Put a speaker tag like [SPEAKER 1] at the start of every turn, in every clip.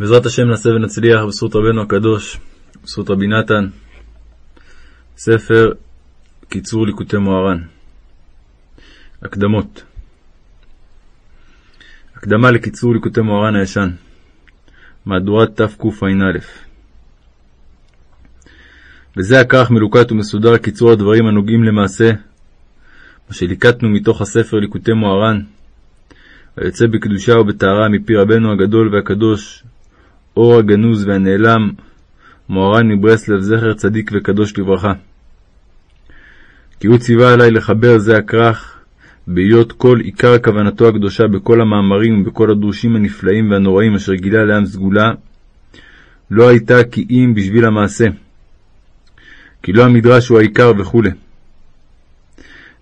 [SPEAKER 1] בעזרת השם נעשה ונצליח בזכות רבנו הקדוש, בזכות רבי נתן, ספר קיצור ליקוטי מוהר"ן. הקדמות הקדמה לקיצור ליקוטי מוהר"ן הישן, מהדורת תקע"א. וזה הכרך מלוקט ומסודר קיצור הדברים הנוגעים למעשה, מה שליקטנו מתוך הספר ליקוטי מוהר"ן, היוצא בקדושה ובטהרה מפי רבנו הגדול והקדוש, אור הגנוז והנעלם, מוהר"ן מברסלב, זכר צדיק וקדוש לברכה. כי הוא ציווה עלי לחבר זה הכרך, בהיות כל עיקר כוונתו הקדושה בכל המאמרים ובכל הדרושים הנפלאים והנוראים אשר גילה לעם סגולה, לא הייתה כי אם בשביל המעשה. כי לא המדרש הוא העיקר וכו'.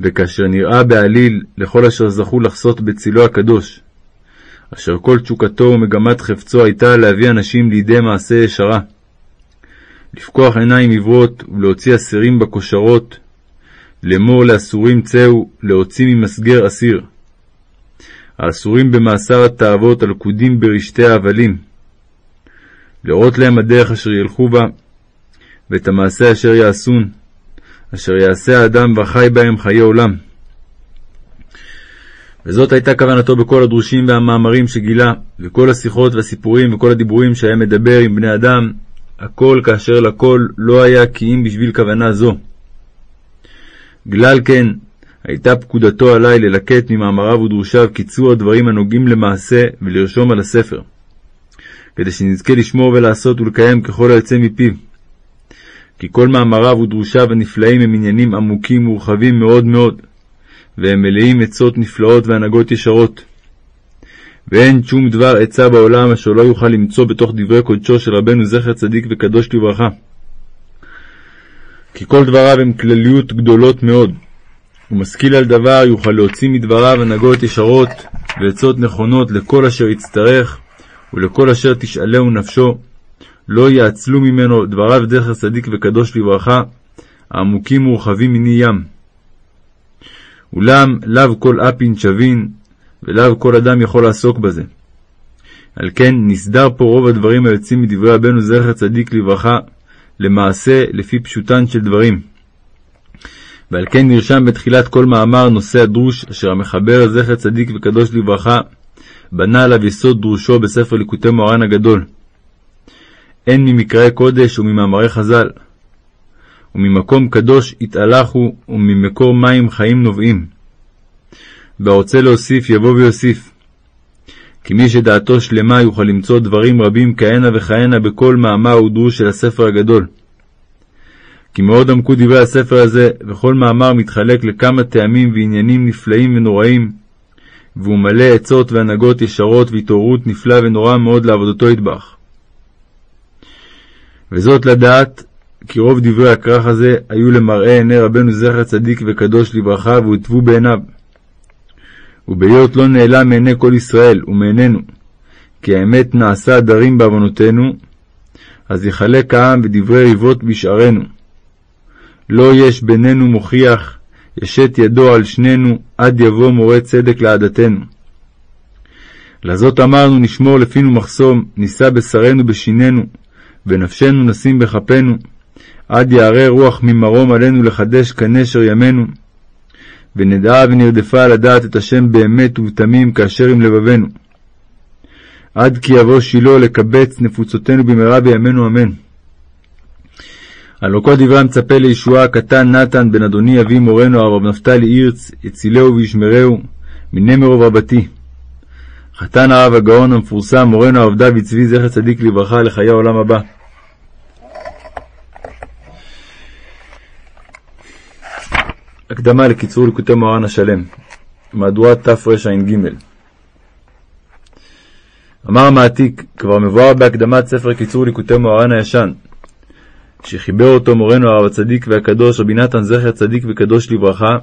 [SPEAKER 1] וכאשר נראה בעליל לכל אשר זכו לחסות בצילו הקדוש, אשר כל תשוקתו ומגמת חפצו הייתה להביא אנשים לידי מעשה ישרה, לפקוח עיניים עיוורות ולהוציא אסירים בכושרות, לאמור לאסורים צאו, להוציא ממסגר אסיר. האסורים במאסר התאוות הלכודים ברשתי ההבלים, להראות להם הדרך אשר ילכו בה, ואת המעשה אשר יעשון, אשר יעשה האדם וחי בהם חיי עולם. וזאת הייתה כוונתו בכל הדרושים והמאמרים שגילה, וכל השיחות והסיפורים וכל הדיבורים שהיה מדבר עם בני אדם, הכל כאשר לכל לא היה כי אם בשביל כוונה זו. גלל כן, הייתה פקודתו עלי ללקט ממאמריו ודרושיו קיצור הדברים הנוגעים למעשה ולרשום על הספר, כדי שנזכה לשמור ולעשות ולקיים ככל היוצא מפיו. כי כל מאמריו ודרושיו הנפלאים הם עניינים עמוקים ורחבים מאוד מאוד, והם מלאים עצות נפלאות והנהגות ישרות. ואין שום דבר עצה בעולם אשר לא יוכל למצוא בתוך דברי קודשו של רבנו זכר צדיק וקדוש לברכה. כי כל דבריו הם כלליות גדולות מאוד, ומשכיל על דבר יוכל להוציא מדבריו הנהגות ישרות ועצות נכונות לכל אשר יצטרך ולכל אשר תשאלהו נפשו, לא יעצלו ממנו דבריו זכר צדיק וקדוש לברכה, העמוקים ורחבים מני ים. אולם לאו כל אפין שבין, ולאו כל אדם יכול לעסוק בזה. על כן נסדר פה רוב הדברים היוצאים מדברי רבנו זכר צדיק לברכה, למעשה לפי פשוטן של דברים. ועל כן נרשם בתחילת כל מאמר נושא הדרוש, אשר המחבר זכר צדיק וקדוש לברכה, בנה עליו יסוד דרושו בספר ליקוטי מוהר"ן הגדול. הן ממקראי קודש וממאמרי חז"ל. וממקום קדוש יתהלכו, וממקור מים חיים נובעים. והרוצה להוסיף יבוא ויוסיף. כי מי שדעתו שלמה יוכל למצוא דברים רבים כהנה וכהנה בכל מאמר ודרוש של הספר הגדול. כי מאוד עמקו דברי הספר הזה, וכל מאמר מתחלק לכמה טעמים ועניינים נפלאים ונוראים, והוא מלא עצות והנהגות ישרות והתעוררות נפלא ונורא מאוד לעבודתו יטבח. וזאת לדעת כי רוב דברי הכרך הזה היו למראה עיני רבנו זכר צדיק וקדוש לברכה והוטבו בעיניו. ובהיות לא נעלם מעיני כל ישראל ומעינינו, כי האמת נעשה דרים בעוונותינו, אז יחלק העם ודברי ריבות בשערנו. לא יש בינינו מוכיח, ישת ידו על שנינו, עד יבוא מורה צדק לעדתנו. לזאת אמרנו נשמור לפינו מחסום, נישא בשרנו בשינינו, ונפשנו נשים בכפינו, עד יערה רוח ממרום עלינו לחדש כנשר ימינו. ונדעה ונרדפה לדעת את השם באמת ובתמים כאשר עם לבבנו. עד כי יבוא שילה לקבץ נפוצותינו במהרה בימינו אמן. הלא כל דברי המצפה לישועה הקטן נתן בן אדוני אבי מורנו הרב נפתלי הירץ, יצילהו וישמרהו, מנמרוב רבתי. חתן הרב הגאון המפורסם מורנו הרב דוד צבי זכר צדיק לברכה לחיי העולם הבא. הקדמה לקיצור ליקוטי מוהר"ן השלם, מהדורת תרע"ג אמר המעתיק, כבר מבואר בהקדמת ספר קיצור ליקוטי מוהר"ן הישן, שחיבר אותו מורנו הרב הצדיק והקדוש רבי נתן זכר צדיק וקדוש לברכה,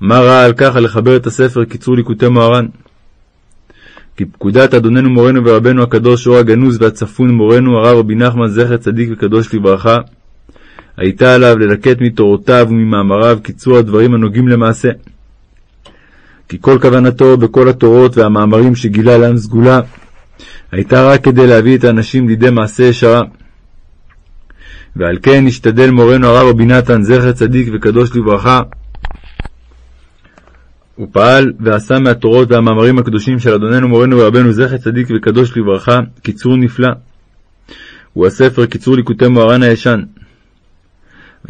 [SPEAKER 1] מה ראה על ככה לחבר את הספר קיצור ליקוטי מוהר"ן? כי פקודת אדוננו מורנו ורבנו הקדוש אור הגנוז והצפון מורנו הרב רבי נחמן זכר צדיק וקדוש לברכה, הייתה עליו ללקט מתורותיו וממאמריו קיצור הדברים הנוגעים למעשה. כי כל כוונתו בכל התורות והמאמרים שגילה לעם סגולה, הייתה רק כדי להביא את האנשים לידי מעשה ישרה. ועל כן השתדל מורנו הרב רבי נתן, זכר צדיק וקדוש לברכה, הוא פעל ועשה מהתורות והמאמרים הקדושים של אדוננו מורנו ורבנו זכר צדיק וקדוש לברכה קיצור נפלא. הוא הספר קיצור ליקוטי מוהר"ן הישן.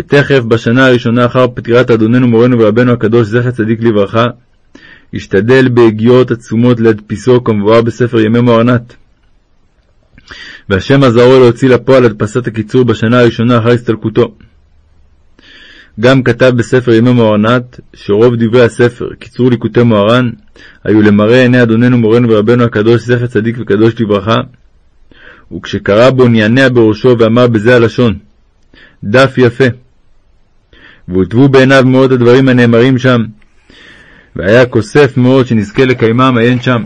[SPEAKER 1] ותכף בשנה הראשונה אחר פטירת אדוננו מורנו ורבנו הקדוש זכר צדיק לברכה, השתדל בהגיעות עצומות להדפיסו כמבואר בספר ימי מוהרנת. והשם עזרו להוציא לפועל הדפסת הקיצור בשנה הראשונה אחר הסתלקותו. גם כתב בספר ימי מוהרנת, שרוב דברי הספר, קיצור ליקוטי מוהר"ן, היו למראה עיני אדוננו מורנו ורבנו הקדוש, זכר צדיק וקדוש לברכה, וכשקרא בו נענע בראשו ואמר בזה הלשון, דף יפה. והוטבו בעיניו מאוד הדברים הנאמרים שם, והיה כוסף מאוד שנזכה לקיימם עיין שם.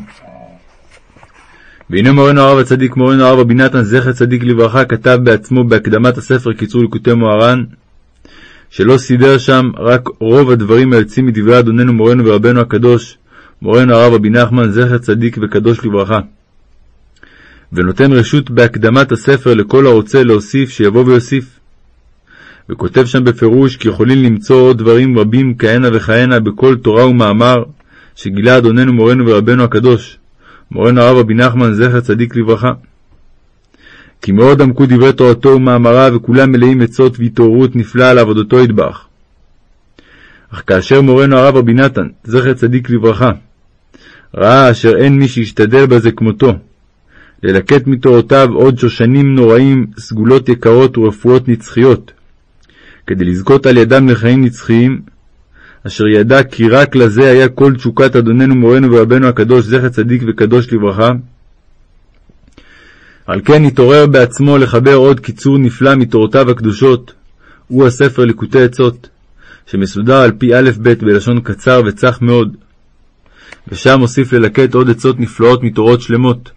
[SPEAKER 1] והנה מורנו הרב הצדיק, מורנו הרב רבי נתן, זכר צדיק לברכה, כתב בעצמו בהקדמת הספר קיצור ליקוטי מוהר"ן, שלא סידר שם רק רוב הדברים היוצאים מדברי אדוננו מורנו ורבנו הקדוש, מורנו הרב רבי נחמן, זכר צדיק וקדוש לברכה. ונותן רשות בהקדמת הספר לכל הרוצה להוסיף, שיבוא ויוסיף. וכותב שם בפירוש כי יכולים למצוא עוד דברים רבים כהנה וכהנה בכל תורה ומאמר, שגילה אדוננו מורנו ורבנו הקדוש, מורנו הרב רבי נחמן, זכר צדיק לברכה. כי מאוד עמקו דברי תורתו ומאמריו, וכולם מלאים עצות והתעוררות נפלאה על עבודתו ידבח. אך כאשר מורנו הרב רבי נתן, זכר צדיק לברכה, ראה אשר אין מי שישתדל בזה כמותו, ללקט מתורותיו עוד שושנים נוראים, סגולות יקרות ורפואות נצחיות, כדי לזכות על ידם לחיים נצחיים, אשר ידע כי רק לזה היה כל תשוקת אדוננו מורנו ורבנו הקדוש, זכר צדיק וקדוש לברכה, על כן התעורר בעצמו לחבר עוד קיצור נפלא מתורותיו הקדושות, הוא הספר ליקוטי עצות, שמסודר על פי א' ב' בלשון קצר וצח מאוד, ושם הוסיף ללקט עוד עצות נפלאות מתורות שלמות,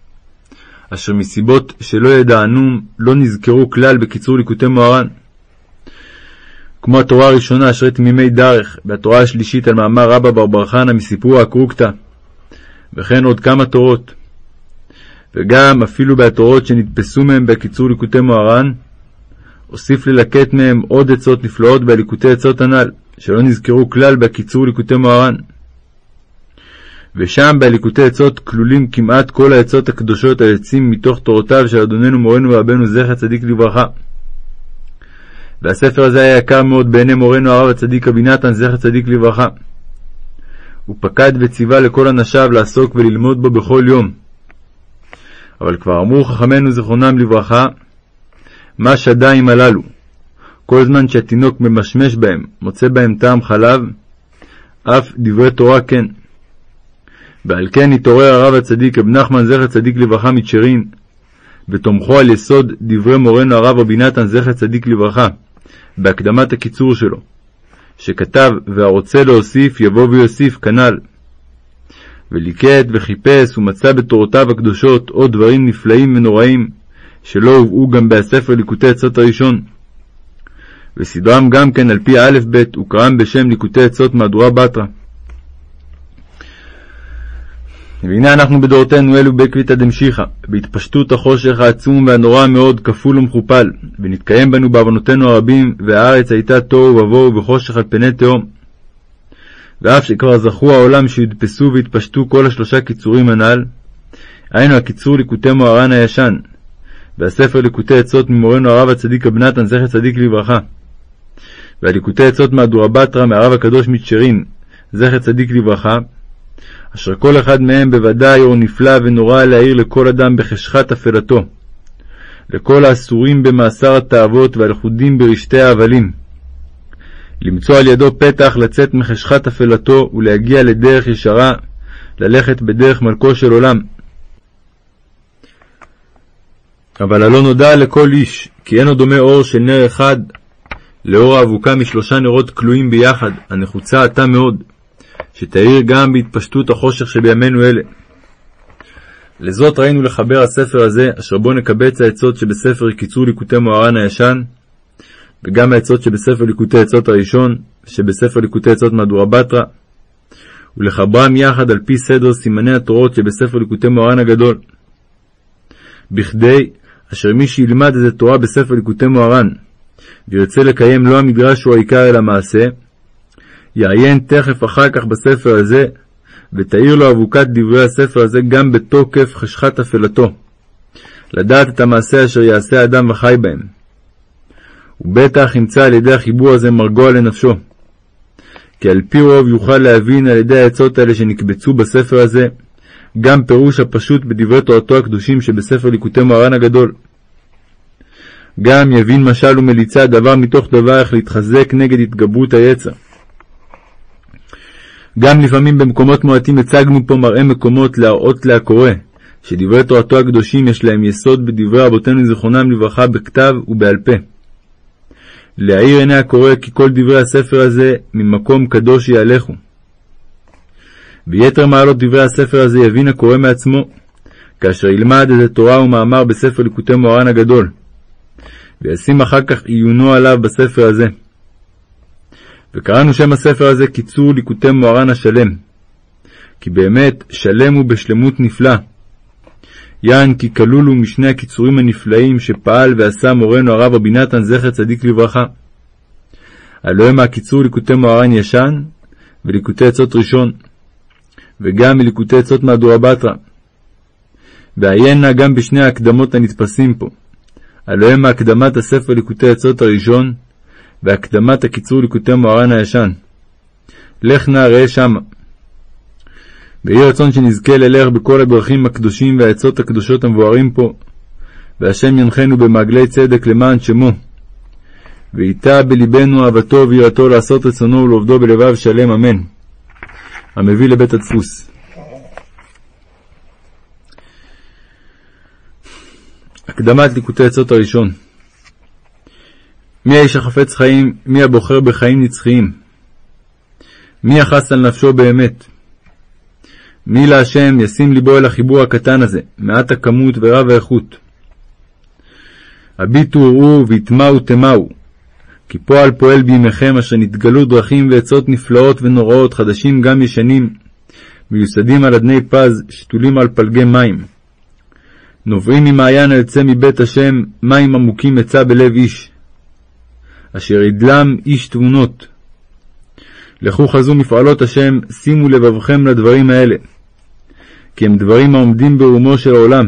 [SPEAKER 1] אשר מסיבות שלא ידענום לא נזכרו כלל בקיצור ליקוטי מוהר"ן. כמו התורה הראשונה אשרי תמימי דרך, והתורה השלישית על מאמר רבא בר בר חנא מסיפור הקרוקתא, וכן עוד כמה תורות. וגם אפילו בהתורות שנתפסו מהם בקיצור ליקוטי מוהר"ן, הוסיף ללקט מהם עוד עצות נפלאות בליקוטי עצות הנ"ל, שלא נזכרו כלל בקיצור ליקוטי מוהר"ן. ושם בליקוטי עצות כלולים כמעט כל העצות הקדושות היוצאים מתוך תורותיו של אדוננו מורנו ורבנו זכר צדיק לברכה. והספר הזה היה יקר מאוד בעיני מורנו הרב הצדיק רבי נתן זכר צדיק לברכה. הוא פקד וציווה לכל אנשיו לעסוק וללמוד בו בכל יום. אבל כבר אמרו חכמינו זיכרונם לברכה, מה שדיים הללו, כל זמן שהתינוק ממשמש בהם, מוצא בהם טעם חלב, אף דברי תורה כן. ועל כן התעורר הרב הצדיק רב נחמן זכר צדיק לברכה מצ'רין, ותומכו על יסוד דברי מורנו הרב רבי נתן זכר צדיק לברכה, בהקדמת הקיצור שלו, שכתב והרוצה להוסיף יבוא ויוסיף כנ"ל. וליקט וחיפש ומצא בתורותיו הקדושות עוד דברים נפלאים ונוראים, שלא הובאו גם בספר ליקוטי עצות הראשון. וסדרם גם כן על פי א' ב' וקראם בשם ליקוטי עצות מהדורה בתרא. והנה אנחנו בדורתנו אלו בקביתא דמשיחא, בהתפשטות החושך העצום והנורא מאוד כפול ומכופל, ונתקיים בנו בעוונותינו הרבים, והארץ הייתה תוהו ובוהו וחושך על פני תהום. ואף שכבר זכו העולם שיודפסו והתפשטו כל השלושה קיצורים הנ"ל, היינו הקיצור ליקוטי מוהר"ן הישן, והספר ליקוטי עצות ממורנו הרב הצדיק רב נתן זכר צדיק לברכה, והליקוטי עצות מהדורה בתרא מהרב הקדוש מצ'רין זכר צדיק לברכה, אשר כל אחד מהם בוודאי אור נפלא ונורא להאיר לכל אדם בחשכת אפלתו, לכל האסורים במאסר התאוות והלכודים ברשתי ההבלים. למצוא על ידו פתח לצאת מחשכת אפלתו ולהגיע לדרך ישרה, ללכת בדרך מלכו של עולם. אבל הלא נודע לכל איש, כי אינו דומה אור של נר אחד לאור האבוקה משלושה נרות כלואים ביחד, הנחוצה עתה מאוד, שתאיר גם בהתפשטות החושך שבימינו אלה. לזאת ראינו לחבר הספר הזה, אשר בו נקבץ העצות שבספר קיצור ליקוטי מוהר"ן הישן, וגם העצות שבספר ליקוטי עצות הראשון, שבספר ליקוטי עצות מהדורה בתרא, ולחברם יחד על פי סדר סימני התורות שבספר ליקוטי מוהר"ן הגדול. בכדי אשר מי שילמד את התורה בספר ליקוטי מוהר"ן, וירצה לקיים לא המדרש הוא העיקר אלא מעשה, יעיין תכף אחר כך בספר הזה, ותאיר לו אבוקת דברי הספר הזה גם בתוקף חשכת אפלתו, לדעת את המעשה אשר יעשה האדם וחי בהם. ובטח ימצא על ידי החיבור הזה מרגוע לנפשו. כי על פי רוב יוכל להבין על ידי העצות האלה שנקבצו בספר הזה, גם פירוש הפשוט בדברי תורתו הקדושים שבספר ליקוטי מוהר"ן הגדול. גם יבין משל ומליצה דבר מתוך דבר איך להתחזק נגד התגברות היצר. גם לפעמים במקומות מועטים הצגנו פה מראה מקומות להראות להקורא, שדברי תורתו הקדושים יש להם יסוד בדברי רבותינו זיכרונם לברכה בכתב ובעל פה. להאיר עיני הקורא כי כל דברי הספר הזה ממקום קדוש יהלכו. ביתר מעלות דברי הספר הזה יבין הקורא מעצמו, כאשר ילמד איזה תורה ומאמר בספר ליקוטי מוהר"ן הגדול, וישים אחר כך עיונו עליו בספר הזה. וקראנו שם הספר הזה קיצור ליקוטי מוהר"ן השלם, כי באמת שלם הוא בשלמות נפלא. יען כי כלול הוא משני הקיצורים הנפלאים שפעל ועשה מורנו הרב רבי נתן זכר צדיק לברכה. הלא הם הקיצור ליקוטי מוהר"ן ישן וליקוטי עצות ראשון, וגם מליקוטי עצות מהדורה בתרא. ועיין גם בשני ההקדמות הנתפסים פה. הלא הם הקדמת הספר ליקוטי עצות הראשון, והקדמת הקיצור ליקוטי מוהר"ן הישן. לך נא ראה שמה. ויהי רצון שנזכה ללך בכל הדרכים הקדושים והעצות הקדושות המבוארים פה, והשם ינחנו במעגלי צדק למען שמו. ואיתה בלבנו אהבתו ויראתו לעשות רצונו ולעובדו בלבב שלם, אמן. המביא לבית הדפוס. הקדמת ליקוטי עצות הראשון מי האיש החפץ חיים, מי הבוחר בחיים נצחיים? מי יחס על נפשו באמת? מי להשם ישים ליבו אל החיבור הקטן הזה, מעט הכמות ורב האיכות. הביטו וראו ויטמעו תמהו, כי פועל פועל בימיכם אשר נתגלו דרכים ועצות נפלאות ונוראות, חדשים גם ישנים, מיוסדים על אדני פז, שתולים על פלגי מים. נובעים ממעיין היוצא מבית השם, מים עמוקים עצה בלב איש. אשר ידלם איש תבונות. לכו חזו מפעלות השם, שימו לבבכם לדברים האלה. כי הם דברים העומדים ברומו של העולם,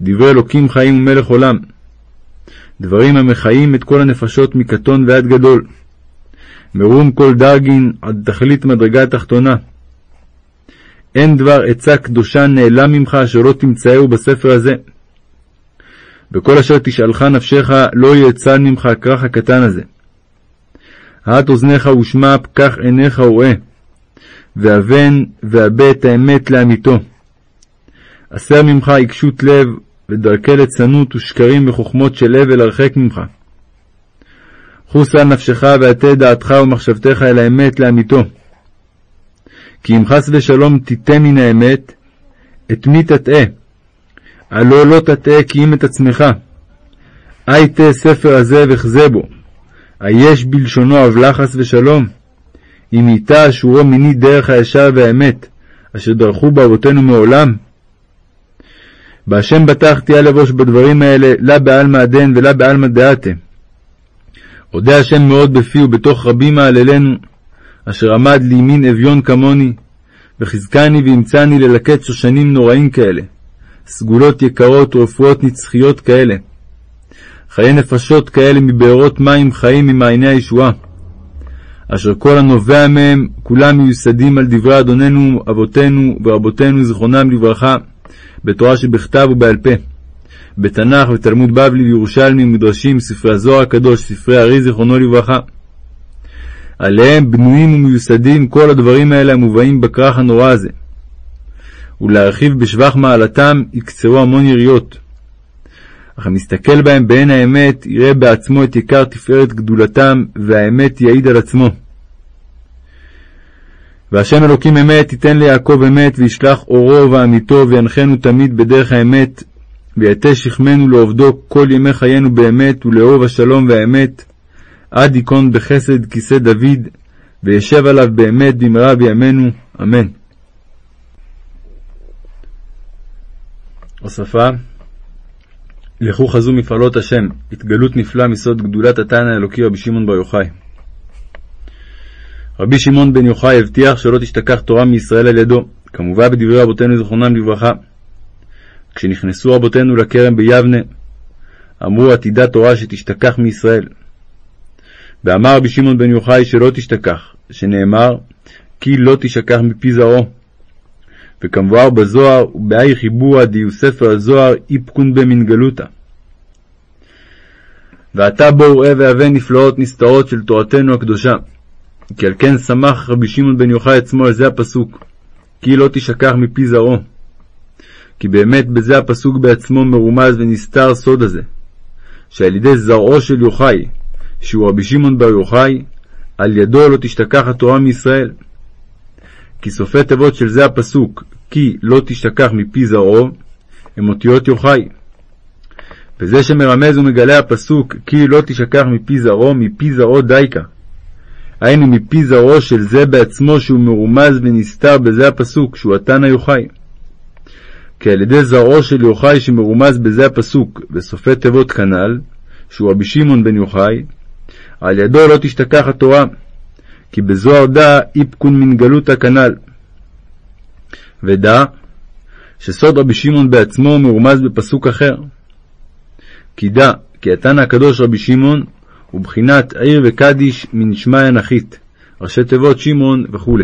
[SPEAKER 1] דברי אלוקים חיים ומלך עולם. דברים המחיים את כל הנפשות מקטון ועד גדול. מרום כל דרגין עד תכלית מדרגה התחתונה. אין דבר עצה קדושה נעלם ממך אשר לא תמצאהו בספר הזה. וכל אשר תשאלך נפשך לא יאצל ממך הכרך הקטן הזה. הט אוזניך ושמע, פקח עיניך וראה, ואבן והבה את האמת לאמיתו. הסר ממך עיקשות לב, ודרכי ליצנות ושקרים וחוכמות של הבל הרחק ממך. חוס על נפשך והטה דעתך ומחשבתך אל האמת לאמיתו. כי אם חס ושלום תיטה מן האמת, את מי תטעה? הלא לא תטעה כי אם את עצמך. אי תה ספר הזה וחזה בו. היש בלשונו עוולה חס ושלום? אם איתה אשורו מיני דרך הישר והאמת, אשר דרכו באבותינו מעולם, בהשם בטחתי על לבוש בדברים האלה, לה בעלמא הדין ולה בעלמא דעתה. אודה השם מאוד בפי ובתוך רבים מעללינו, אשר עמד לימין אביון כמוני, וחזקני וימצאני ללקט שושנים נוראים כאלה, סגולות יקרות ורפואות נצחיות כאלה, חיי נפשות כאלה מבארות מים חיים ממעייני הישועה, אשר כל הנובע מהם כולם מיוסדים על דברי אדוננו אבותינו ורבותינו זיכרונם לברכה, בתורה שבכתב ובעל פה, בתנ"ך ותלמוד בבלי וירושלמי ומדרשים, ספרי הזוהר הקדוש, ספרי הארי זיכרונו לברכה. עליהם בנויים ומיוסדים כל הדברים האלה המובאים בכרך הנורא הזה. ולהרחיב בשבח מעלתם יקצרו המון יריות. אך המסתכל בהם בעין האמת, יראה בעצמו את עיקר תפארת גדולתם, והאמת יעיד על עצמו. והשם אלוקים אמת ייתן ליעקב אמת, וישלח אורו ואמיתו, וינחנו תמיד בדרך האמת, ויטה שכמנו לעובדו כל ימי חיינו באמת, ולאהוב השלום והאמת, עד ייכון בחסד כיסא דוד, וישב עליו באמת במהרה בימינו, אמן. הוספה לכו חזו מפעלות השם, התגלות נפלא מסוד גדולת התנא האלוקי רבי שמעון בר יוחאי. רבי שמעון בן יוחאי הבטיח שלא תשתכח תורה מישראל על ידו, כמובן בדברי רבותינו זכרונם לברכה. כשנכנסו רבותינו לכרם ביבנה, אמרו עתידה תורה שתשתכח מישראל. ואמר רבי שמעון בן יוחאי שלא תשתכח, שנאמר כי לא תשכח מפי זרעו. וכמבואר בזוהר, ובאי חיבורא דיו ספר הזוהר איפקון במין גלותא. ועתה בואו ראה והבא נפלאות נסתרות של תורתנו הקדושה. כי על כן שמח רבי שמעון בן יוחאי עצמו על זה הפסוק, כי לא תשכח מפי זרעו. כי באמת בזה הפסוק בעצמו מרומז ונסתר סוד הזה, שעל ידי זרעו של יוחאי, שהוא רבי שמעון בר יוחאי, על ידו לא תשתכח התורה מישראל. כי סופי תיבות של זה הפסוק, כי לא תשתכח מפי זרעו, הם אותיות יוחאי. וזה שמרמז ומגלה הפסוק, כי לא תשכח מפי זרעו, מפי זרעו דייקה. היינו מפי זרעו של זה בעצמו שהוא מרומז ונסתר בזה הפסוק, שהוא התנא יוחאי. כי על ידי זרעו של יוחאי שמרומז בזה הפסוק, בסופי תיבות כנ"ל, שהוא רבי שמעון בן יוחאי, על ידו לא תשתכח התורה, כי בזוהר דא איפקון מן גלותא כנ"ל. ודע שסוד רבי שמעון בעצמו מרומז בפסוק אחר. כי דע כי התנא הקדוש רבי שמעון הוא בחינת עיר וקדיש מנשמיא נחית, ראשי תיבות שמעון וכו'.